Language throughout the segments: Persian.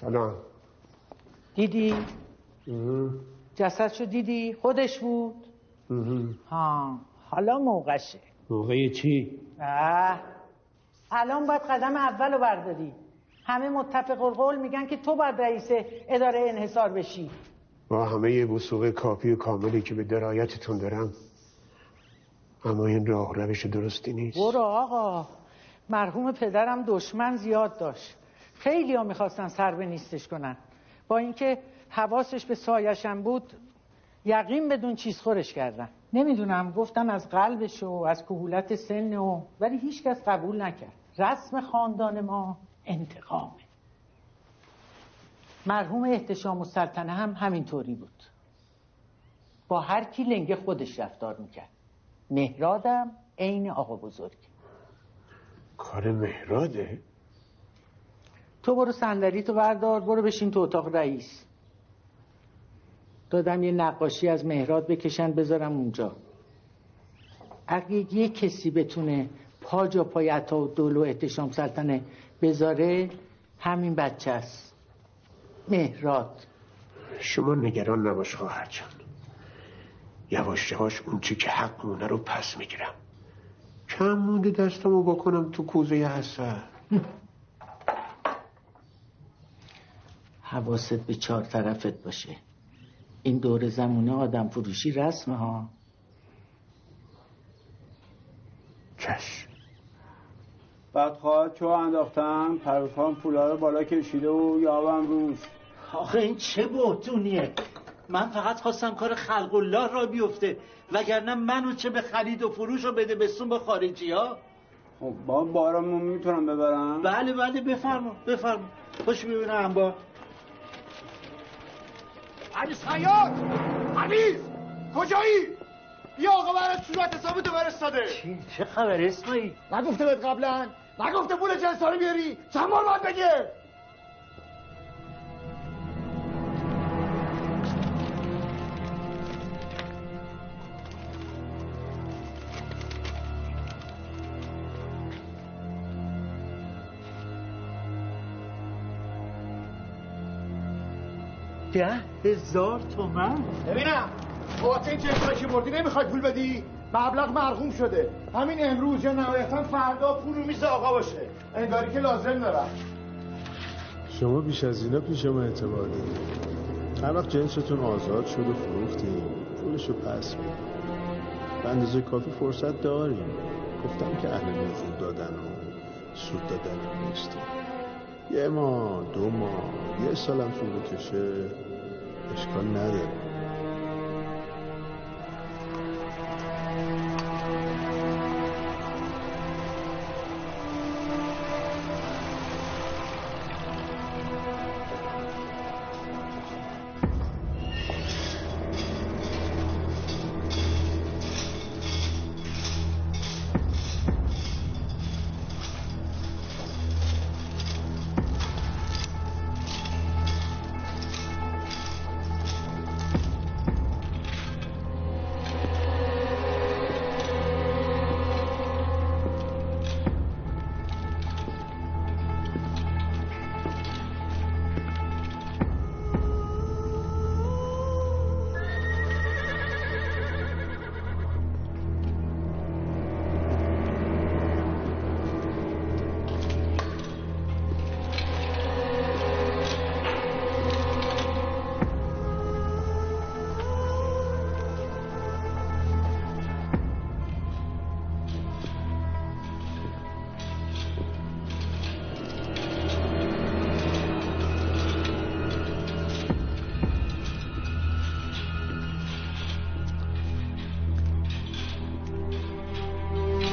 سلام. دیدی؟ جسدشو دیدی؟ خودش بود؟ ها حالا موقعشه. موقع چی؟ اه. الان باید قدم اول رو برداری. همه متفق القول میگن که تو باید رئیس اداره انحصار بشی. با همه وسوق کافی و کاملی که به درایتتون دارم. اما این راه روش درستی نیست. برو آقا. مرحوم پدرم دشمن زیاد داشت. خیلی ها می‌خواستن سر به نیستش کنن. با اینکه حواسش به سایشم بود یقین بدون چیز خورش کردن. نمی‌دونم گفتن از قلبش و از کهولت سن و ولی هیچکس قبول نکرد. رسم خاندان ما انتقامه. مرحوم احتشام و سلطنه هم همینطوری بود. با هر کی لنگه خودش رفتار می‌کرد. مهرادم عین آقا بزرگ کار مهراده؟ تو برو صندلی تو بردار برو بشین تو اتاق رئیس. دادم یه نقاشی از مهراد بکشن بذارم اونجا. اگه یه کسی بتونه پا جا پای عطا و دول و احتشام سلطنه بذاره همین بچه است. مهراد. شما نگران نباش خواهر جان یواش یواش اون چی که حق مونه رو پس می‌گیرم. کم مونده دستمو بکنم تو کوزه حسن. حواست به چهار طرفت باشه. این دور زمونه آدم فروشی رسمه ها. چشم بعد خواهد چو انداختم؟ پروفان پولا رو بالا کشیده و یابم روش. آخه این چه بهتونیه من فقط خواستم کار خلق الله را بیفته وگرنه منو چه به خرید و فروش و بده بسون به خارجی ها؟ خب با بارمون می‌تونم ببرم؟ بله بله بفرما بفرما. خوش ببینم با. علی سیاد! حبیب کجایی؟ بیا آقا برای صورت حسابتو فرستاده. چی؟ چه خبر اسمایی؟ نگفته بهت قبلا نگفته پول جنسا رو بیاری. چند بار باید بگه؟ ده هزار تومن. ببینم. بابت این جنسایی که بردی نمی‌خوای پول بدی؟ مبلغ مرغوم شده. همین امروز یا نهایتا فردا پول رو میز آقا باشه. انگاری که لازم دارم. شما بیش از اینا پیش ما اعتبار دارید هر وقت جنستون آزاد شد و فروختیم پولشو پس میدیم به اندازه کافی فرصت داریم گفتم که اهل نزول دادن و سود دادن نیستیم یه ماه دو ماه یه سالم طول بکشه. اشکال نداره.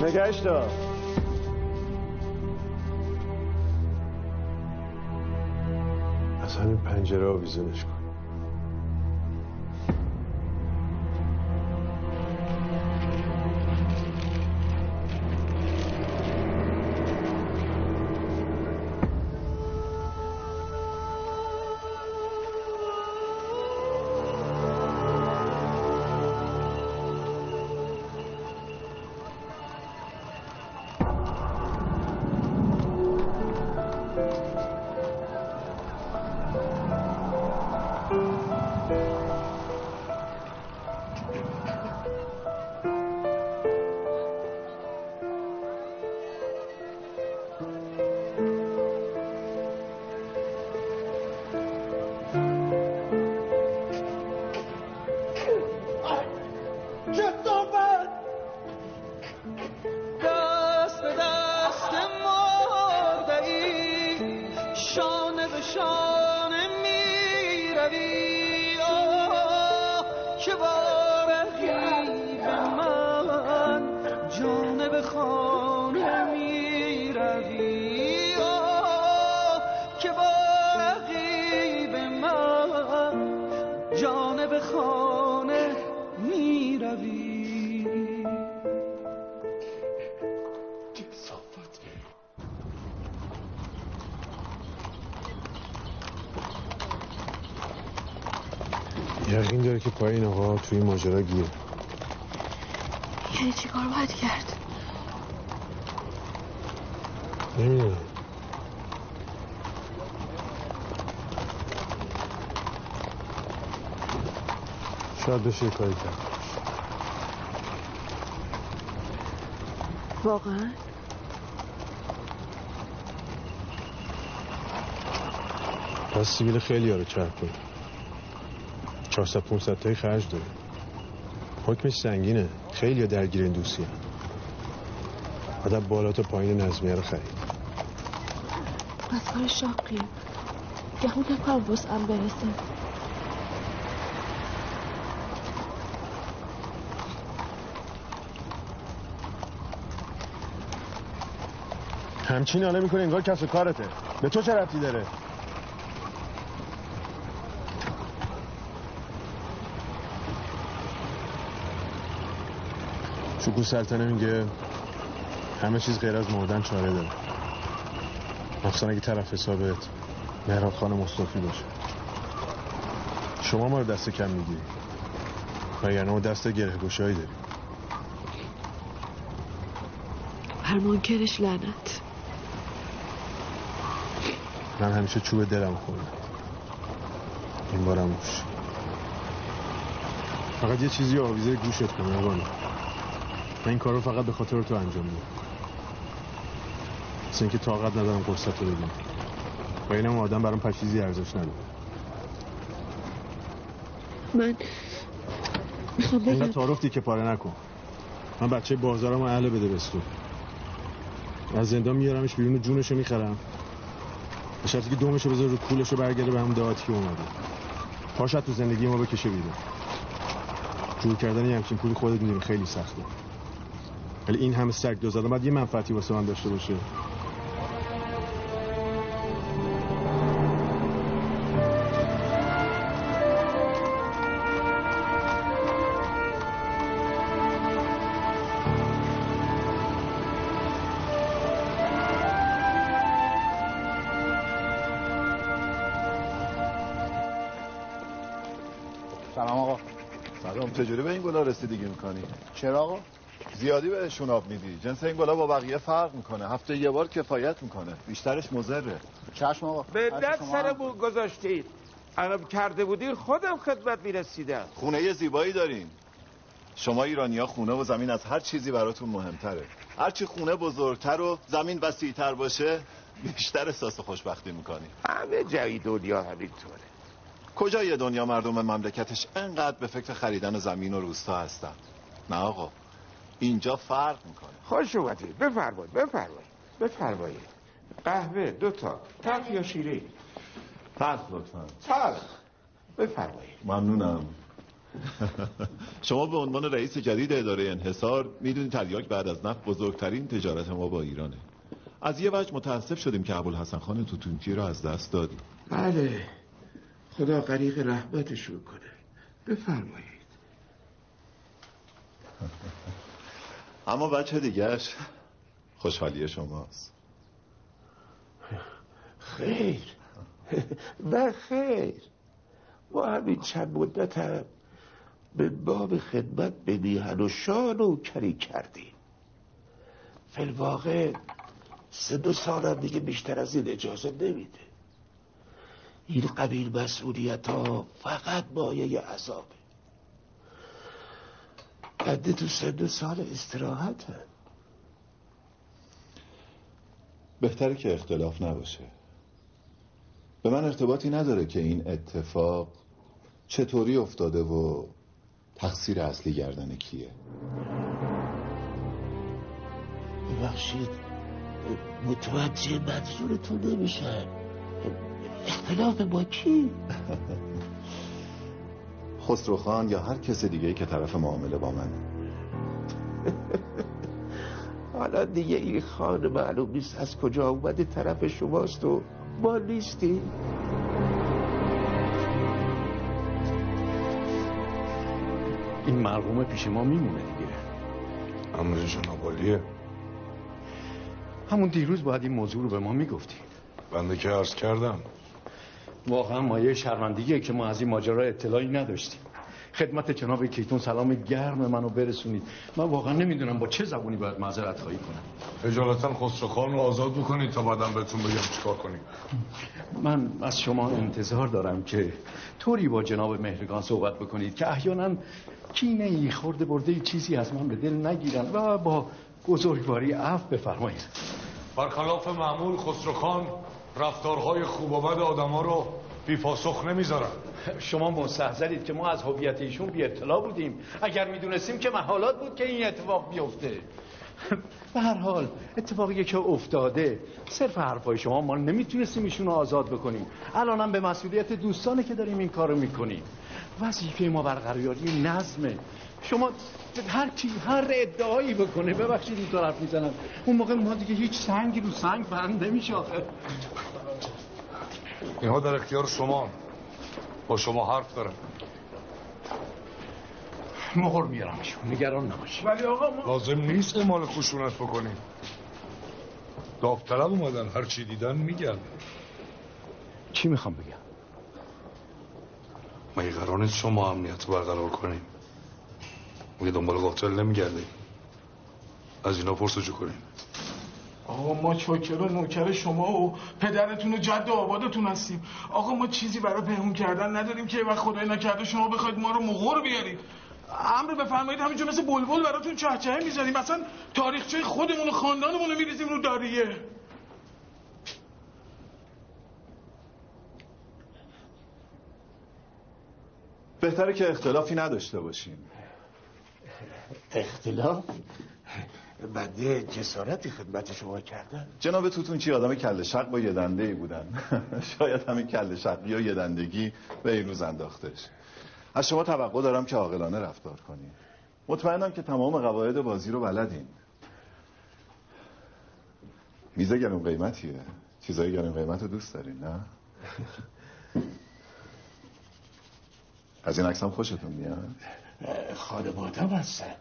نگهش دار. از همین پنجره آویزونش کن. یقین داره که پای این آقا توی ماجرا گیر یعنی چی کار باید کرد؟ نمی‌دونم. شاید بشه کاری کرد. واقعا؟ پس سیبیل خیلی ها رو 400 500 تایی خرج داره. حکمش سنگینه. خیلی درگیر این دوستی هم. آدم بالا تا پایین نظمیه رو خرید. کار شاقی گهون نکنم وسعم برسه. همچین حالا می‌کنه انگار کس و کارته. به تو چه ربطی داره؟ شکو سلطنه میگه همه چیز غیر از مردن چاره داره. مخصوصا اگه طرف حسابت مهراب خان مصطفی باشه. شما ما رو دست کم می‌گیری. و یعنی ما دست گره گشایی داریم. بر منکرش لعنت. من همیشه چوب دلم خوردم. این بارم موش فقط یه چیزی آویزه گوشت کنه من این کار رو فقط به خاطر تو انجام میدم. مثل اینکه طاقت ندارم قصت رو بگم و اینم آدم برام پر چیزی ارزش نداره. من می‌خوام اینقدر بگم. تعارف که پاره نکن. من بچه بازارم اهل بده بستون از زندان میارمش بیرون و جونشو می‌خرم. به شرطی که دومشو بذاره رو کولشو برگرده به هم دعاتی که اومده. پاشت تو زندگی ما بکشه بیرون. جور کردن یه همچین پولی خودت می‌دونی خیلی سخته. ولی این همه سگ دو زدن باید یه منفعتی واسه من داشته باشه. سلام آقا. سلام چجوری به این گلا رسیدگی می‌کنی؟ چرا آقا؟ زیادی بهشون آب میدی. جنس این گلا با بقیه فرق می‌کنه. هفته یه بار کفایت می‌کنه. بیشترش مضره. چشم آقا به دست شما سر گذاشتید. اگر کرده بودی خودم خدمت می‌رسیدم. خونه زیبایی دارین. شما ایرانیا خونه و زمین از هر چیزی براتون مهمتره. هرچی خونه بزرگتر و زمین وسیعتر باشه بیشتر احساس خوشبختی می‌کنی. همه جای دنیا همینطوره. کجای دنیا مردم مملکتش انقدر به فکر خریدن زمین و روستا هستن؟ نه آقا. اینجا فرق می‌کنه. خوش اومدید. بفرمایید بفرمایید بفرمایید. قهوه دوتا تلخ یا شیرین فرق لطفا. تلخ بفرمایید. ممنونم. شما به عنوان رئیس جدید اداره انحصار می‌دونید تریاک بعد از نفت بزرگترین تجارت ما با ایرانه. از یه وجه متاسف شدیم که ابوالحسن خان توتونکی رو از دست دادیم. بله. خدا غریق رحمتشون کنه. بفرمایید. اما بچه دیگهش خوشحالی شماست. خیر. و خیر. ما همین چند مدت هم به باب خدمت به میهن و شان و کری کردیم. فیلواقع سه دو سال هم دیگه بیشتر از این اجازه نمیده. این قبیل مسئولیت ها فقط مایه عذابه. بنده تو دو سال استراحت. بهتره که اختلاف نباشه به من ارتباطی نداره که این اتفاق چطوری افتاده و تقصیر اصلی گردن کیه ببخشید متوجه منظورتون نمیشم اختلاف با کی؟ خسرو خان یا هر کس دیگه که طرف معامله با منه. حالا دیگه این خان معلوم نیست از کجا اومده طرف شماست و ما نیستیم. این مرحوم پیش ما میمونه دیگه. امر جناب همون دیروز باید این موضوع رو به ما می‌گفتی. بنده که عرض کردم. واقعا مایه شرمندگیه که ما از این ماجرا اطلاعی نداشتیم. خدمت جناب کیتون سلام گرم منو برسونید. من واقعا نمی‌دونم با چه زبونی باید معذرت خواهی کنم. اجالتا خسرو خان رو آزاد بکنید تا بعدم بهتون بگم چیکار کنیم. من از شما انتظار دارم که طوری با جناب مهرگان صحبت بکنید که احیانا کینه ای خورده برده چیزی از من به دل نگیرن و با بزرگواری عفو بفرمایید برخلاف معمول خسرو خان رفتارهای خوب و بد آدما رو بی پاسخ نمی‌ذارن شما مستحضرید که ما از هویت ایشون بی اطلاع بودیم. اگر می‌دونستیم که محالات بود که این اتفاق بیفته. به هر حال اتفاقی که افتاده صرف حرفای شما ما نمی‌تونستیم ایشون رو آزاد بکنیم. الانم به مسئولیت دوستانه که داریم این کارو می‌کنیم. وظیفه ما برقراری نظمه. شما هر کی هر ادعایی بکنه. ببخشید این طرف می‌زنم. اون موقع ما دیگه هیچ سنگی رو سنگ بند نمیشه اینها در اختیار شما. با شما حرف دارم. مهر میارمشون نگران نباشی ولی آقا ما... لازم نیست اعمال خشونت بکنیم. داوطلب اومدن هر چی دیدن میگن. چی می‌خوام بگم؟ مگه قرار نیست شما امنیت برقرار کنیم. مگه دنبال قاتل نمیگردیم. از اینا پرسجو کنیم. آقا ما چوکر و نوکر شما و پدرتون و جد و آبادتون هستیم. آقا ما چیزی برای پهون کردن نداریم که وقت خدای نکرده شما بخواید ما رو مغور بیارید. امر بفرمایید همینجا مثل بلبل براتون چهچهه می‌زنیم مثلا تاریخچه خودمون و خاندانمون رو میریزیم رو داریه. بهتره که اختلافی نداشته باشیم. اختلاف؟ بنده جسارتی خدمت شما کردم جناب توتون چی آدم کل شق با یه دنده ای بودن؟ شاید همین کل شقی و یه دندگی به این روز انداختش. از شما توقع دارم که عاقلانه رفتار کنیم مطمئنم که تمام قواعد بازی رو بلدین. میزه گرون قیمتیه. چیزایی گرون قیمت رو دوست دارین نه؟ از این عکسم خوشتون میاد؟ خانوادم هستن.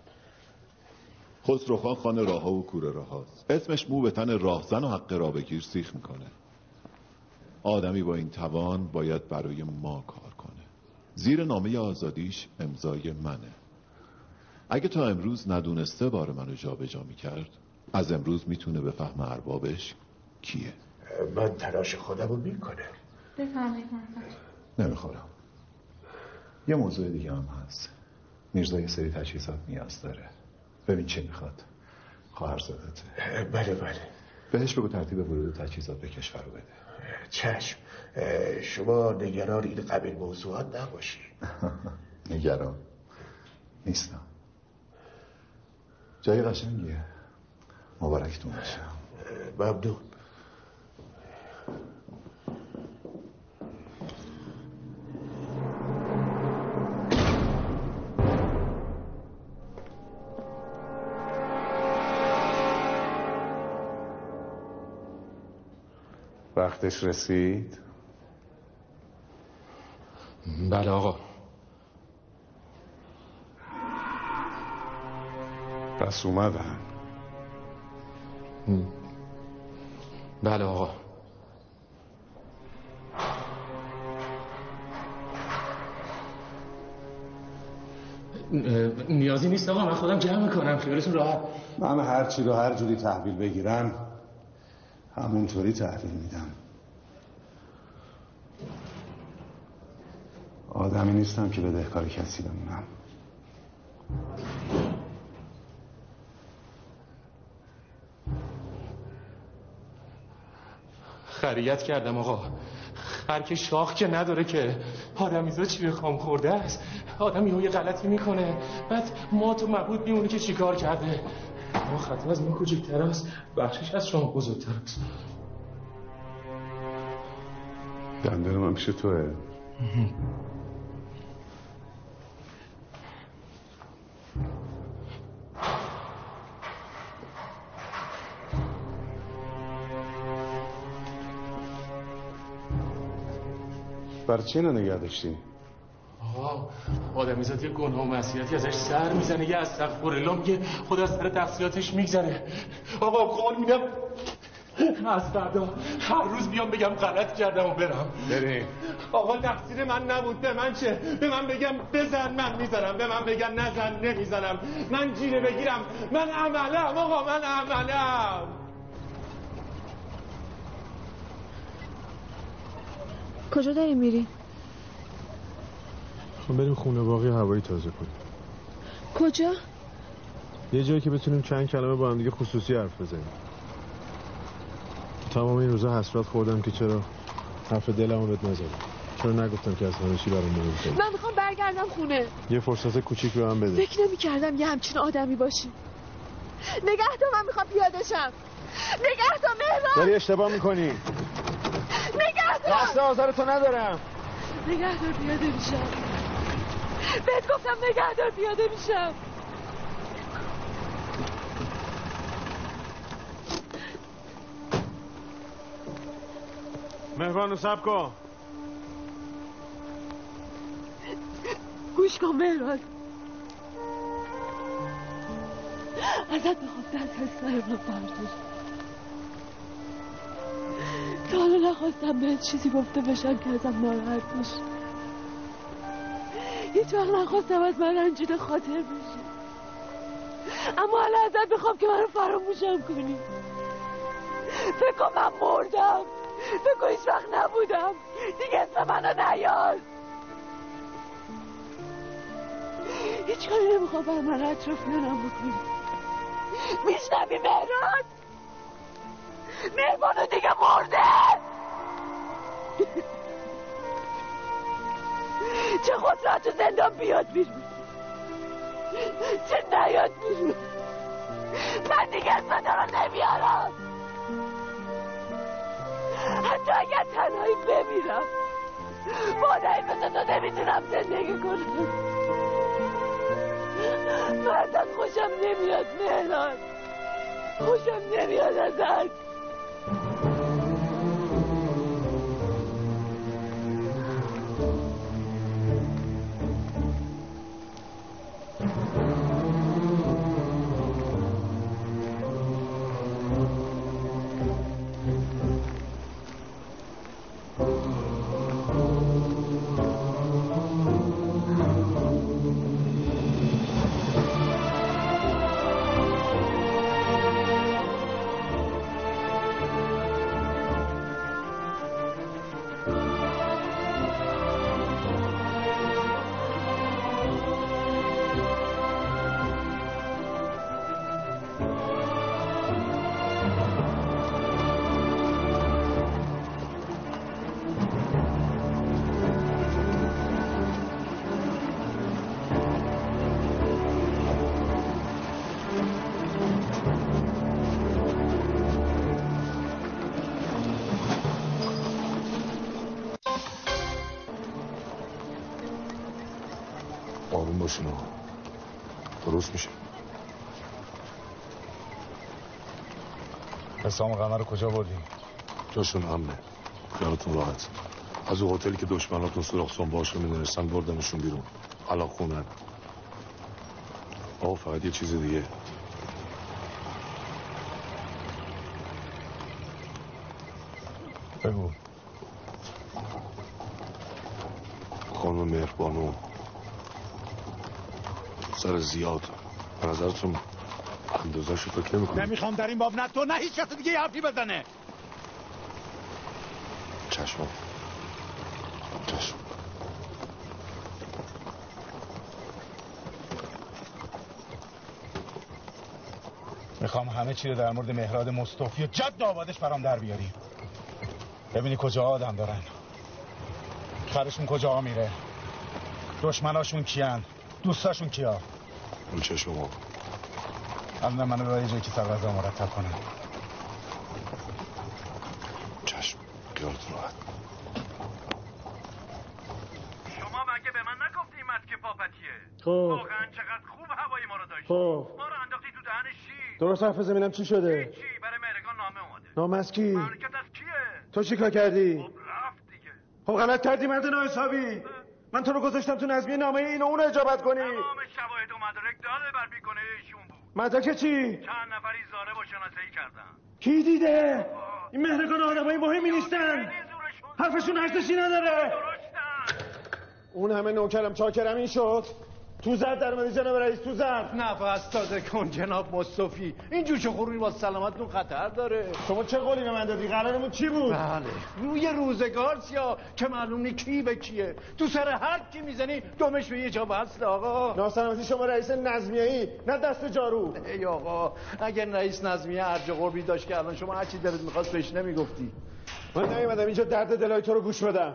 خسروخان خان راه و کوره راه هاست. اسمش مو به تن راهزن و حق را بگیر سیخ می‌کنه. آدمی با این توان باید برای ما کار کنه. زیر نامه آزادیش امضای منه. اگه تا امروز ندونسته بار منو جابجا می‌کرد از امروز می‌تونه به فهم اربابش کیه. من تلاش خودم رو می‌کنم. بفرمایید نمی‌خورم. یه موضوع دیگه هم هست. میرزا یه سری تجهیزات نیاز داره. ببین چه می‌خواد. خواهر زادت. بله بله. بهش بگو ترتیب ورود تجهیزات به کشور رو بده. چشم. شما نگران این قبیل موضوعات نباشی. نگران نیستم. جای قشنگیه. مبارکتون باشه. ممنون. وقتش رسید؟ بله آقا. پس اومدن؟ بله آقا. نیازی نیست آقا من خودم جمع می‌کنم خیالتون راحت. من هر چی رو هر جوری تحویل بگیرم همونطوری تحویل میدم. آدمی نیستم که بدهکار کسی بمونم. خریت کردم آقا. هر که شاخ که نداره که. آدمیزا چی به خام خورده است؟ آدم یه غلطی می‌کنه. بعد ما تو مبود میمونی که چیکار کرده؟ ما خطا از ما کوچکتر است. بخشش از شما بزرگتر است. دندان من پیش توه. بر چی اینو نگه داشتی؟ آقا آدمیزاد یه گناه و مسیحیتی ازش سر می‌زنه. یه استغفر الله میگه خدا از سر تقصیراتش میگذره. آقا قول میدم. از فردا هر روز بیام بگم غلط کردم و برم. بریم. آقا تقصیر من نبود. به من چه؟ به من بگم بزن من می‌زنم به من بگم نزن نمی‌زنم من جیره بگیرم. من عملم آقا من عملم. کجا داری میری؟ خب بریم خونه باقی هوایی تازه کنیم. کجا؟ یه جایی که بتونیم چند کلمه با هم دیگه خصوصی حرف بزنیم. تمام این روزا حسرت خوردم که چرا حرف دلمو بهت نزدم. چرا نگفتم که از همه چی برام مهم من می‌خوام برگردم خونه. یه فرصت کوچیک به من بده. فکر نمی کردم یه همچین آدمی باشی. نگه دار من می‌خوام پیاده شم. نگه دار مهران داری اشتباه می‌کنی. قصد آزار تو ندارم. نگه دار پیاده میشم. بهت گفتم نگه دار پیاده میشم. مهربانو سب کن. گوش کن مهران ازت می‌خوام دست از سر من بردار حالا نخواستم بهت چیزی گفته بشم که ازم ناراحت بشی هیچ وقت نخواستم از من رنجیده خاطر بشی. اما حالا ازت می‌خوام که منو فراموشم کنی. فکر من مردم. فکر کن هیچ وقت نبودم. دیگه اسم منو نیار. هیچ کاری نمی‌خوام بر من اطرافیانم بکنی. میشنوی مهران مهربانو دیگه مرده! چه خود تو زندان بیاد بیرون؟ چه نیاد بیرون؟ من دیگه اسم رو نمیارم. حتی اگر تنهایی بمیرم مادری مثل تو نمی‌تونم زندگی کنم. من ازت خوشم نمیاد مهران. خوشم نمیاد ازت. حسام قمر رو کجا بردی؟ جاشون امنه خیالتون راحت. از او هتلی که دشمناتون سراخ باشه می‌دونستن بردمشون بیرون. الان خونن. آقا فقط یه چیز دیگه. بگو. خانم مهربانو. سر زیاد. به نظرتون اندازه شو فکر نمی نمی‌خوام در این باب نه تو نه هیچ کس دیگه حرفی بزنه. چشم چشم. می‌خوام همه چی رو در مورد مهراد مصطفی و جد آبادش برام در بیاری. ببینی کجا آدم دارن. آخرشون کجا میره. دشمناشون کیان. دوستاشون کیا. اون چشم الان منو ببر یه جایی که سر مرتب کنم. چشم خیالت راحت. شما مگه به من نگفتی این که پاپتیه خب. واقعا چقدر خوب هوای ما رو داشتی. خب. ما رو انداختی تو دهن شیر. درست حرف بزنم چی شده؟ چی برای مهرگان نامه اومده. نام از کی؟ حرکت از کیه؟ تو چی کار کردی؟ رفت دیگه. خب غلط کردی مرد ناحسابی. من تو رو گذاشتم تو نظمیه نامه این اون رو اجابت کنی. تمام شواهد و مدارک داره بر بیکنه مدرک چی؟ چند نفری زاره با شناسایی کردن. کی دیده؟ این مهرگان آدمای مهمی نیستن. حرفشون ارزشی نداره. اون همه نوکرم چاکرم این شد. تو زد در اومدی جناب رئیس تو زد نفس تازه کن جناب مصطفی. این جوش خوری با سلامتتون خطر داره. شما چه قولی به من دادی؟ قرارمون چی بود؟ بله. روی روزگار سیا. که معلوم نی کی به کیه. تو سر هر کی می‌زنی دمش به یه جا بسته آقا. ناسلامتی شما رئیس نظمیه‌ای نه دست جارو. ای آقا اگر رئیس نظمیه ارج قربی داشت که الان شما هر چی دلت می‌خواست بهش نمی‌گفتی. من نیومدم اینجا درد دلای تو رو گوش بدم.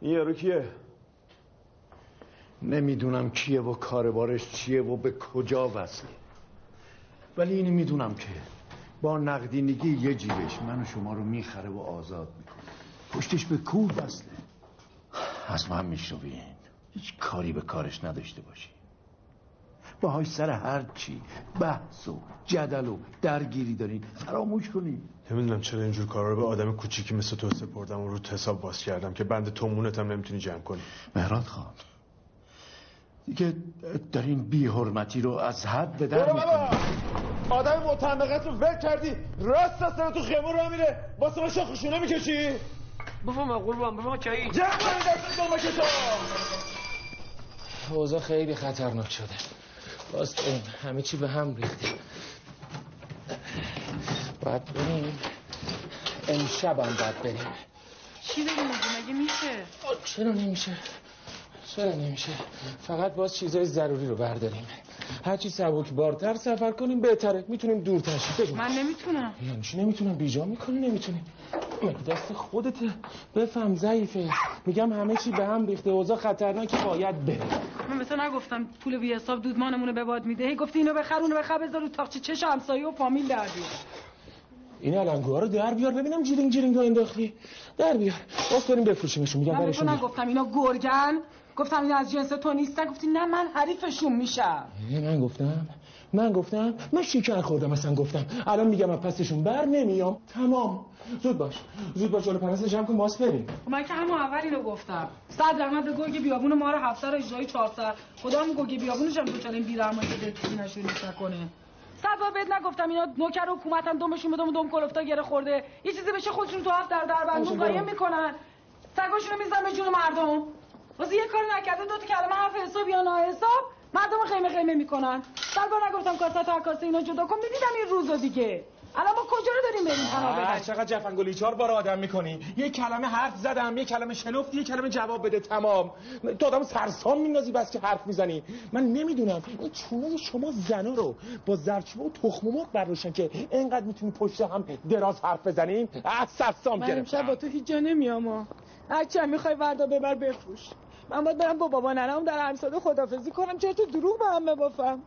این یارو کیه؟ نمی‌دونم کیه و کاربارش چیه و به کجا وصله. ولی اینو می‌دونم که با نقدینگی یه جیبش من و شما رو می‌خره و آزاد می‌کنه. پشتش به کوه وصله. از من میشنوین. هیچ کاری به کارش نداشته باشی باهاش سر هر چی. بحث و جدل و درگیری دارین فراموش کنین نمی‌دونم چرا اینجور کارا رو به آدم کوچیکی مثل تو سپردم و رو حساب باز کردم که بند تومونت هم نمی‌تونی جمع کنی. مهراد خان. دیگه دارین بی حرمتی رو از حد به در آدم متهمقت رو ول کردی. راست اصلا تو خیمون رو میره. واسه ما شاخشونه می‌کشی. بفهم قربان بفهم کی جمع کنی دست دو تو اوضاع خیلی خطرناک شده. باز بریم همه چی به هم ریخته. باید بریم امشب هم باید بریم. چی میگی؟ مگه میشه؟ چرا نمیشه؟ چرا نمیشه؟ فقط باز چیزای ضروری رو برداریم. هرچی سبک بارتر سفر کنیم بهتره. می‌تونیم دورتر شیم. من نمی‌تونم. یعنی چی نمی‌تونم. بیجا می‌کنی نمی‌تونی مگه دست خودته؟ بفهم ضعیفه. میگم همه چی به هم ریخته. اوضاع خطرناکه. باید بریم. من تو نگفتم پول بی حساب دودمانمونو به باد میده. هی گفتی اینو بخر اونو بخر بذار رو تاقچه چش همسایه و فامیل در بیار. این علنگوها رو در بیار ببینم جیرینگ جیرینگ رو انداختی. در بیار. باز بریم بفروشیمشون میگم برشون. نگفتم اینا گرگن. گفتم اینا از جنس تو نیستن. گفتی نه من حریفشون میشم. اه، من گفتم. من گفتم من شکر خوردم اصلا گفتم. الان میگم از پسشون بر نمیام. تمام. زود باش. زود باش جلو پرنس جمع کن باز بریم. خب من که همون اول اینو گفتم. صد رحمت به گرگ بیابون ما رو هفت سر اجرای چهار سر. خدا هم گرگ بیابونش هم دوچاره این بیرحمانی که دلتونی نشون نکنه صد بار بهت نگفتم اینا نوکر حکومتن دمشون به دم دم کلفتا گره خورده. یه چیزی بشه خودشون تو هفت در در بندون قایم. می‌کنن سگاشونو میزن به جون مردم. واسه یه کاری نکرده دو تا کلمه حرف حساب یا ناحساب مردم خیمه خیمه می‌کنن. بار نگفتم کاسه تا کاسه اینا جدا کن می‌دیدم این روزو دیگه. الان ما کجا رو داریم بریم پناه ببریم چقدر جفنگولی چهار بار آدم می‌کنی. یه کلمه حرف زدم یه کلمه شنفتی یه کلمه جواب بده تمام. تو آدم سرسام میندازی بس که حرف می‌زنی. من نمی‌دونم. این چونه شما زنا رو با زرچوبه و تخم مرغ برداشتن که اینقدر می‌تونی پشت هم دراز حرف بزنین از سرسام من امشب با گرفتم تو هیچ جا نمیام هرچی می‌خوای وردا ببر بفروش. من باید برم با بابا ننم در همساده خدافزی کنم. چرا تو دروغ به هم ببافم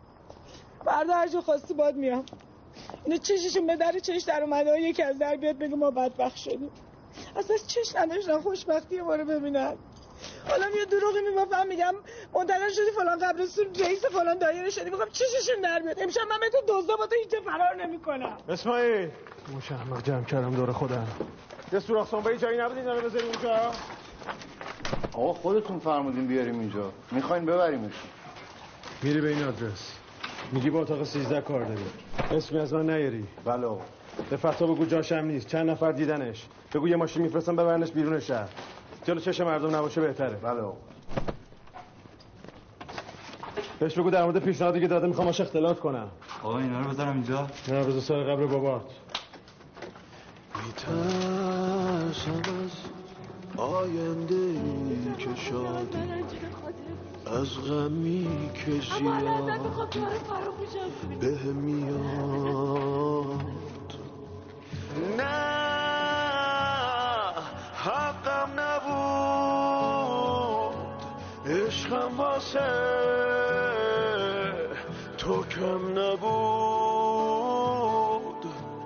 فردا هر جا خواستی باد میام. اینو چششون به در چش در اومده یکی از در بیاد بگه ما بدبخت شدیم. اصلا چش نداشتن خوشبختی ما رو ببینن. حالا یه دروغی میبافم میگم منتظر شدی فلان قبرستون رئیس فلان دایره شدی. میگم چششون در بیاد. امشب من به تو دزدا با تو هیچ جا فرار نمی‌کنم. اسماعیل. موش احمق جمع کردم دور خودم. یه سوراخ سنبایی جایی نبودین اینو بذاریم اونجا. آقا خودتون فرمودین بیاریم اینجا. می‌خواین ببریمش. میری به این آدرس. میگی با اتاق 13 کار داری. اسمی از من نیاری. بله آقا. به فتا بگو جاشم نیست. چند نفر دیدنش. بگو یه ماشین میفرستم ببرنش بیرون شهر. جلو چشم مردم نباشه بهتره. بله آقا. بهش بگو در مورد پیشنهادی که داده می‌خوام باش اختلاط کنم. آقا اینا رو بذارم اینجا. نه بذار سر قبر بابات میترسم از آینده ای که شادی از غمی که زیاد کنی به میاد. نه حقم نبود. عشقم واسه تو کم نبود.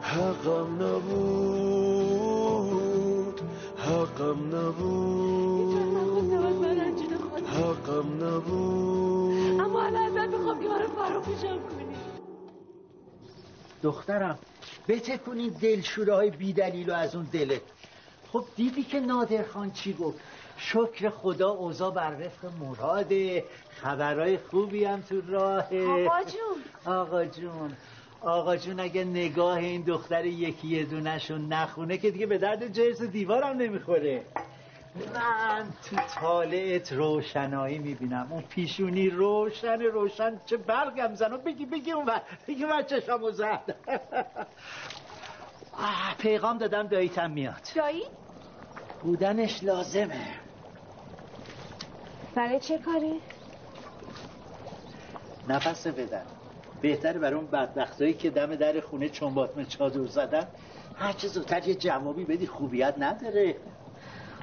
حقم نبود. حقم نبود. حقم نبود. اما الان ازت می‌خوام که منو فراموشم کنی دخترم بتکونی دلشوره های بیدلیل از اون دلت. خب دیدی که نادر خان چی گفت؟ شکر خدا اوضاع بر وفق مراده خبرهای خوبی هم تو راهه. آقا جون. آقا جون. آقا جون اگه نگاه این دختر یکی یه دونشون نخونه که دیگه به درد جرس دیوارم نمی‌خوره. من تو طالعت روشنایی می‌بینم. اون پیشونی روشن روشن چه برگم زن. بگی بگی اون بر بگی من چشمو زد. پیغام دادم داییتم میاد. دایی؟ بودنش لازمه. برای چه کاری؟ نفس بدن. بهتره برای اون بدبختایی که دم در خونه چنباتمه چادر زدن. هرچه زودتر یه جوابی بدی خوبیت نداره.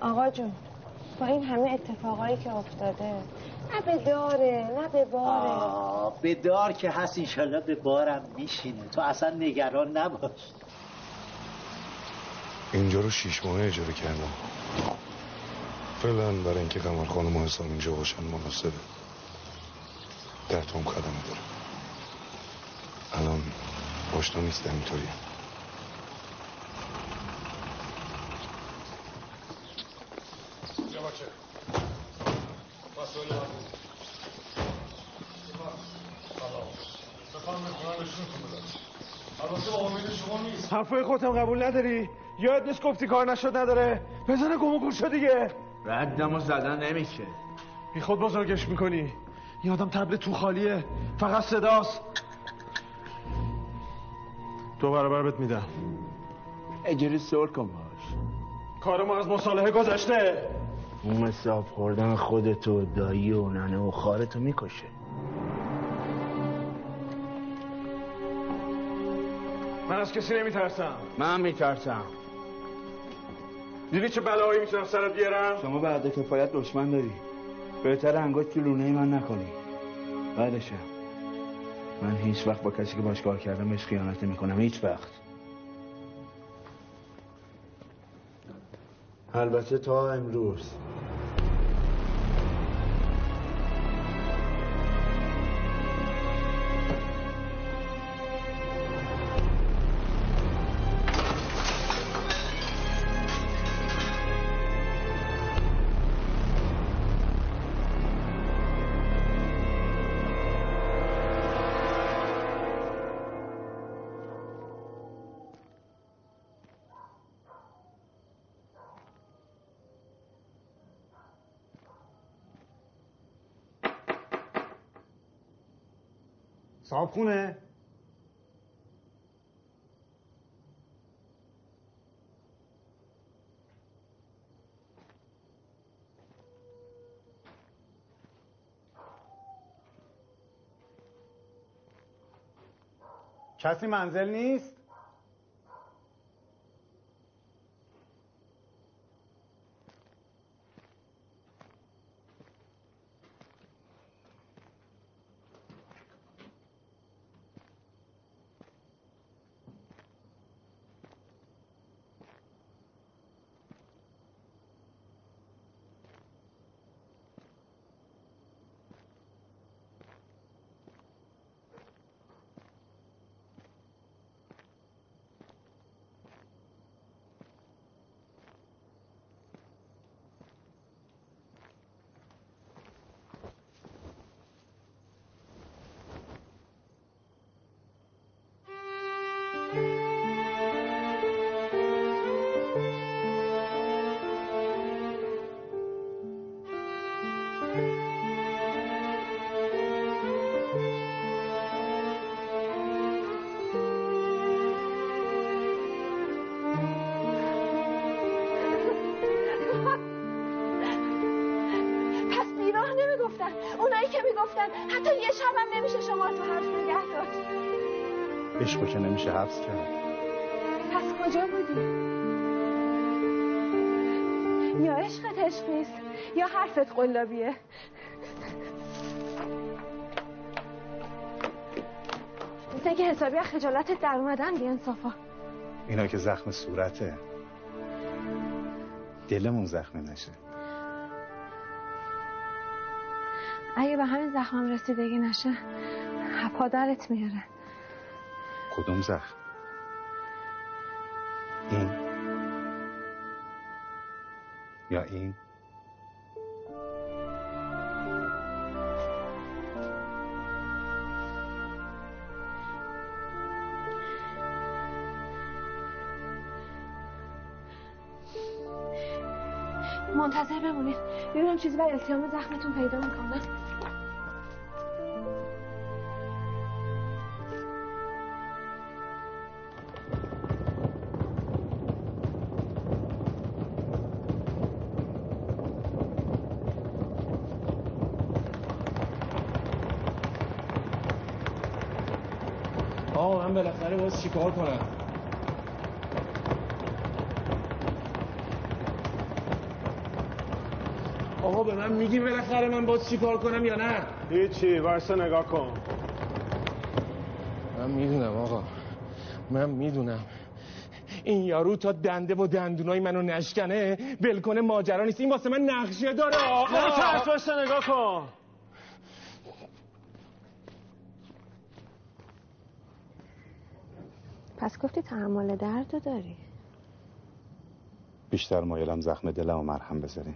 آقا جون با این همه اتفاقایی که افتاده نه به داره نه به باره. آه، به دار که هست انشالله به بارم میشینه. تو اصلا نگران نباش. اینجا رو شیش ماه اجاره کردم. فعلا برای اینکه قمر خانم و حسام اینجا باشن مناسبه. در توم کلمه داره الان آشنا نیستم اینطوری حرفای خودم قبول نداری؟ یاد نیست گفتی کار نشد نداره؟ بزنه گم و گور شد دیگه. ردمو زدن نمیشه. بی خود بزرگش می‌کنی. این آدم تبل تو خالیه. فقط صداست. دو برابر بهت میدم. اجری سر کن باش. کار ما از مصالحه گذشته. اون مساف خوردن خودتو دایی و ننه و خارتو می‌کشه. من از کسی نمیترسم. من میترسم. دیدی چه بلاهایی می‌تونم سرت بیارم؟ شما بعد کفایت دشمن داری. بهتر انگشت تو لونه من نکنی. بعدشم من هیچ وقت با کسی که باش کار کردم بهش خیانت نمی کنم هیچ وقت. البته تا امروز. صاحب خونه. کسی منزل نیست؟ عشقو که نمیشه حبس کرد. پس کجا بودی؟ یا عشقت عشقیست یا حرفت قلابیه؟ اینکه حسابی از خجالتت در اومدن بی انصافا اینا که زخم صورته. دلمون زخمی نشه. اگه به همین زخمم رسیدگی نشه پادرت میاره. کدوم زخم این. یا این؟ منتظر بمونید. ببینم چیزی برای التیام زخمتون پیدا می‌کنم. من بالاخره باز چیکار کنم؟ آقا به من میگی بالاخره من باز چیکار کنم یا نه؟ هیچی وارسا نگاه کن. من می‌دونم آقا. من می‌دونم. این یارو تا دنده و دندونای منو نشکنه ولکنه ماجرا نیست. این واسه من نقشه داره. آقا! وارسا نگاه کن. پس گفتی تحمل درد رو داری. بیشتر مایلم زخم دلم و مرهم بذاریم.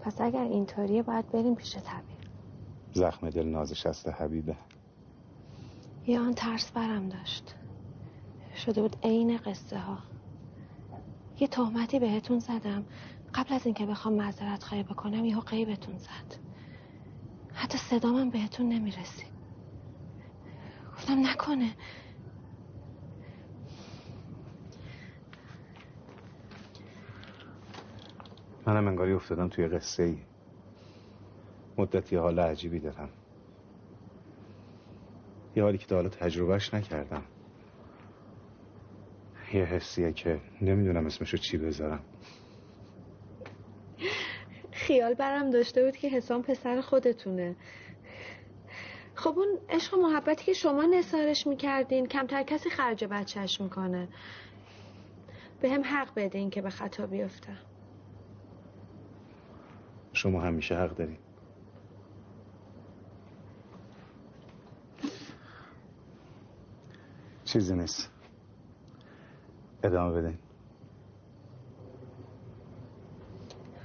پس اگر اینطوریه باید بریم پیش طبیب. زخم دل نازش است حبیبه. یا آن ترس برم داشت. شده بود عین قصه ها یه تهمتی بهتون زدم. قبل از اینکه بخوام معذرت خواهی بکنم یهو قیبتون زد. حتی صدامم بهتون نمی‌رسید. گفتم نکنه. منم انگاری افتادم توی قصه ای مدتی حال عجیبی دارم. یه حالی که تا حالا تجربهش نکردم. یه حسیه که نمی‌دونم اسمشو چی بذارم. خیال برم داشته بود که حسام پسر خودتونه. خب اون عشق و محبتی که شما نثارش می‌کردین کمتر کسی خرج بچهش می‌کنه. به هم حق بدین که به خطا بیفتم. شما همیشه حق دارید. چیزی نیست. ادامه بدین.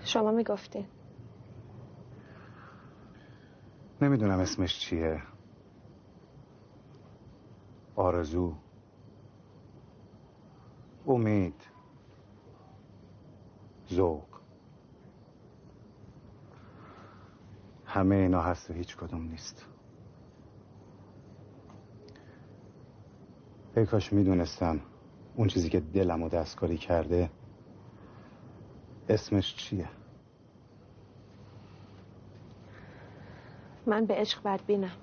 شما می‌گفتین نمی‌دونم اسمش چیه. آرزو. امید. ذوق همه اینا هست و هیچ کدوم نیست. ای کاش می‌دونستم اون چیزی که دلم و دستکاری کرده اسمش چیه؟ من به عشق بدبینم.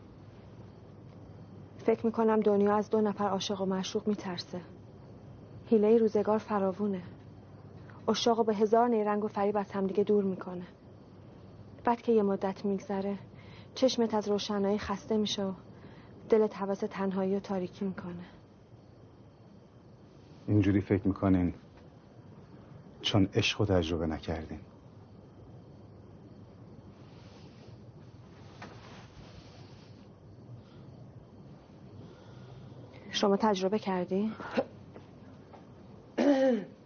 فکر می‌کنم دنیا از دو نفر عاشق و معشوق میترسه. حیله روزگار فراوونه. اشاق به هزار نیرنگ و فریب از همدیگه دور می‌کنه. بعد که یه مدت میگذره چشمت از روشنایی خسته میشه و دلت حواس تنهایی و تاریکی می‌کنه اینجوری فکر می‌کنین چون عشق رو تجربه نکردین شما تجربه کردی؟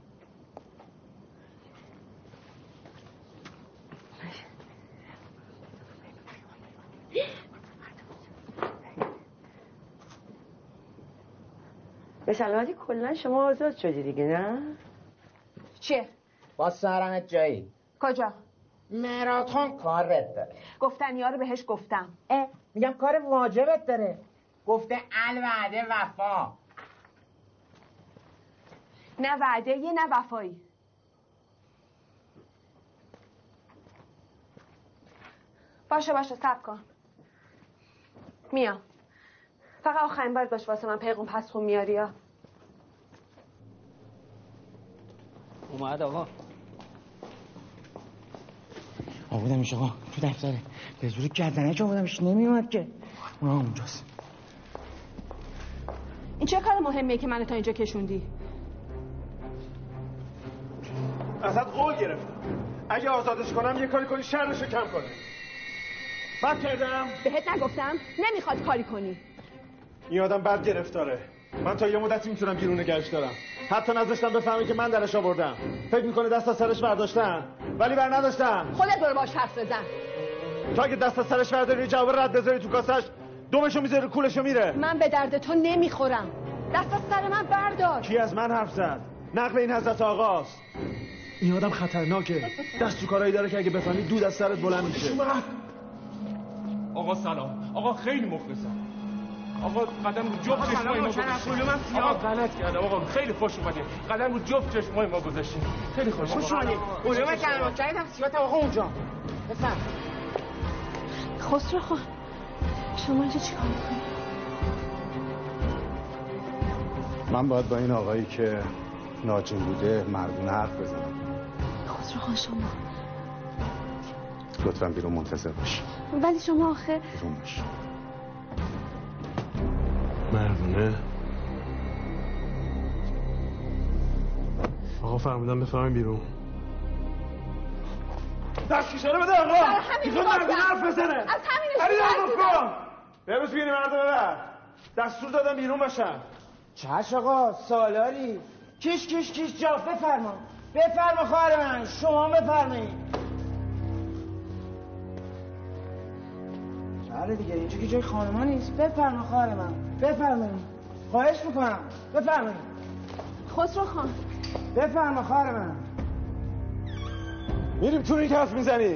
به سلامتی کلا شما آزاد شدی دیگه نه؟ چیه؟ با سرمت جایی. کجا؟ مراتون کارت داره. گفتن یارو بهش گفتم. اه میگم کار واجبت داره. گفته الوعده وفا. نه وعده یه نه وفایی. باشه باشه سب کن. میام فقط آخرین بار باش واسه من پیغون پس خون میاری یا؟ اومد آقا. آبودمش آقا. تو دفتره. به زور گردنه که آبودمش نمیومد که. اونا اونجاست. این چه کار مهمه که منو تا اینجا کشوندی؟ ازت قول گرفتم. اگه آزادش کنم یه کاری کنی شرشو کم کنه بد کردم بهت نگفتم نمی‌خواد کاری کنی. این آدم بد گرفتاره. من تا یه مدتی می‌تونم بیرون نگرش دارم. حتی نذاشتم بفهمه که من درش آوردم. فکر می‌کنه دست از سرش برداشتم؟ ولی بر نداشتم. خودت برو باش حرف بزن. تو اگه دست از سرش برداری جواب رد بذاری تو کاسش دومشو می‌ذاری کولشو میره. من به درد تو نمی‌خورم. دست از سر من بردار. کی از من حرف زد؟ نقل این حضرت آقاست. این آدم خطرناکه. دست تو کارایی داره که اگه بفهمی دود از سرت بلند میشه. آقا سلام. آقا خیلی مخلصم. آقا قدم رو جفت چشمای ما گذاشتیم آقا غلط کردم آقا خیلی خوش اومدی قدم رو جفت چشمای ما گذاشتیم خیلی خوش خوش اومدی علوم کلمات کردم سیات آقا. اونجا. بفهم خسرو خان شما اینجا چیکار می‌کنی؟ من باید با این آقایی که ناجون بوده مردونه حرف بزنم. خسرو خان شما. لطفا بیرون منتظر باش ولی شما آخه بیرون باش. مردونه آقا فرمودن بفهمیم بیرون. دست اشاره بده آقا. همین می‌خواد. مردونه حرف بزنه. از. دارم کن. بروز بیاری مردونه ببر. دستور دادم بیرون باشن چش آقا سالاری کش کش کش جا بفرما. بفرما خواهر من. شما بفرمایید. بله دیگه اینجا که جای خانما نیست. بفرما خواهر من. بفرمایید. خواهش می‌کنم. بفرمایید. خسرو خان. بفرما خواهر من. میریم تو این کف می‌زنی.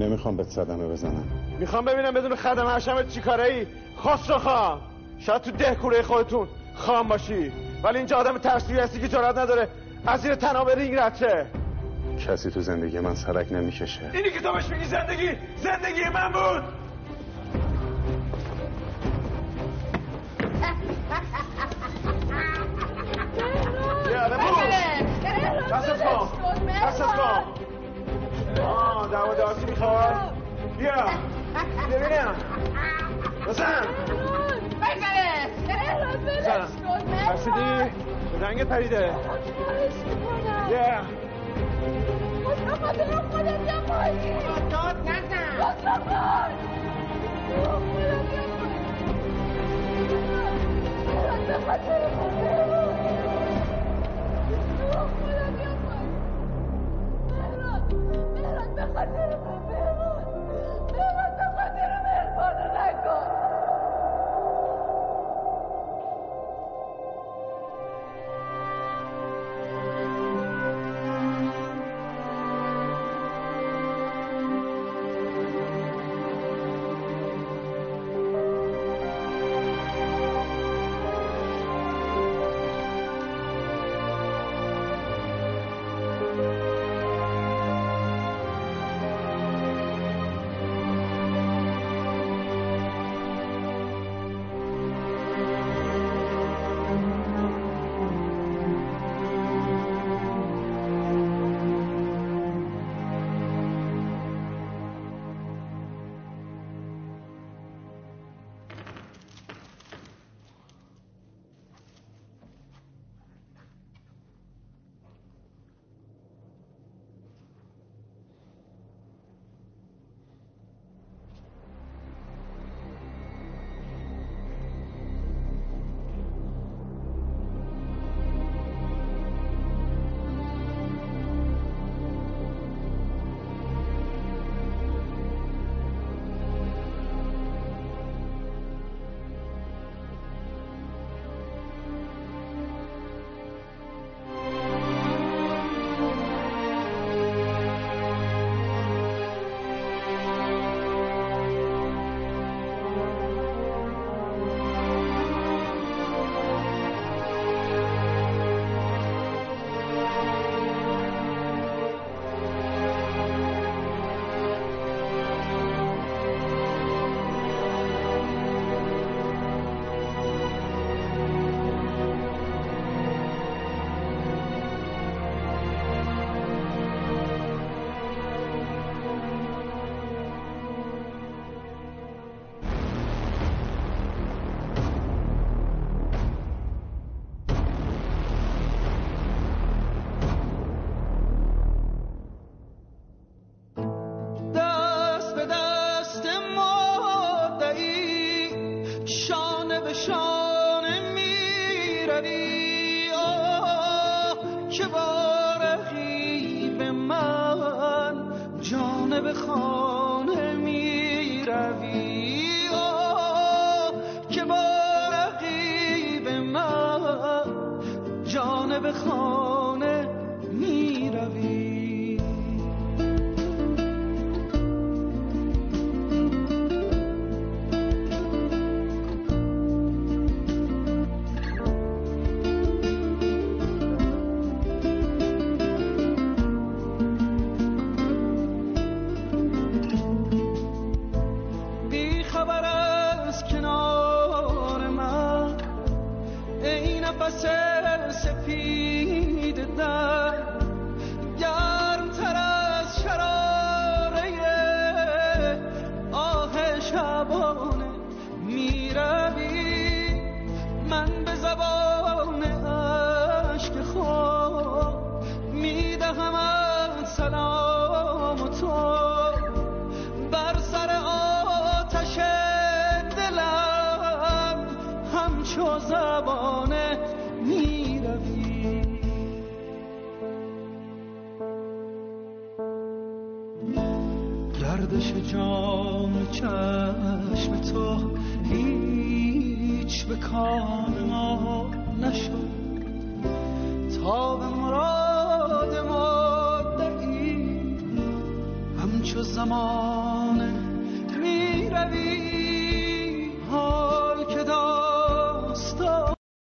نمی‌خوام بهت صدمه بزنم. می‌خوام ببینم بدون خدم حشمت چی کاره ای خسرو خان شاید تو ده کوره خودتون خام باشی. ولی اینجا آدم ترسوی هستی که جرات نداره. از زیر تناب رینگ رد شه. کسی تو زندگی من سرک نمی‌کشه. اینی که تو بهش میگی زندگی زندگی من بود. Yeah, the moves. دست از کام دست از کام آه دعوا دارسی می‌خواد بیا ببینم بزن بزن ترسیدی به رنگ پریده بیا نزن 我真的不是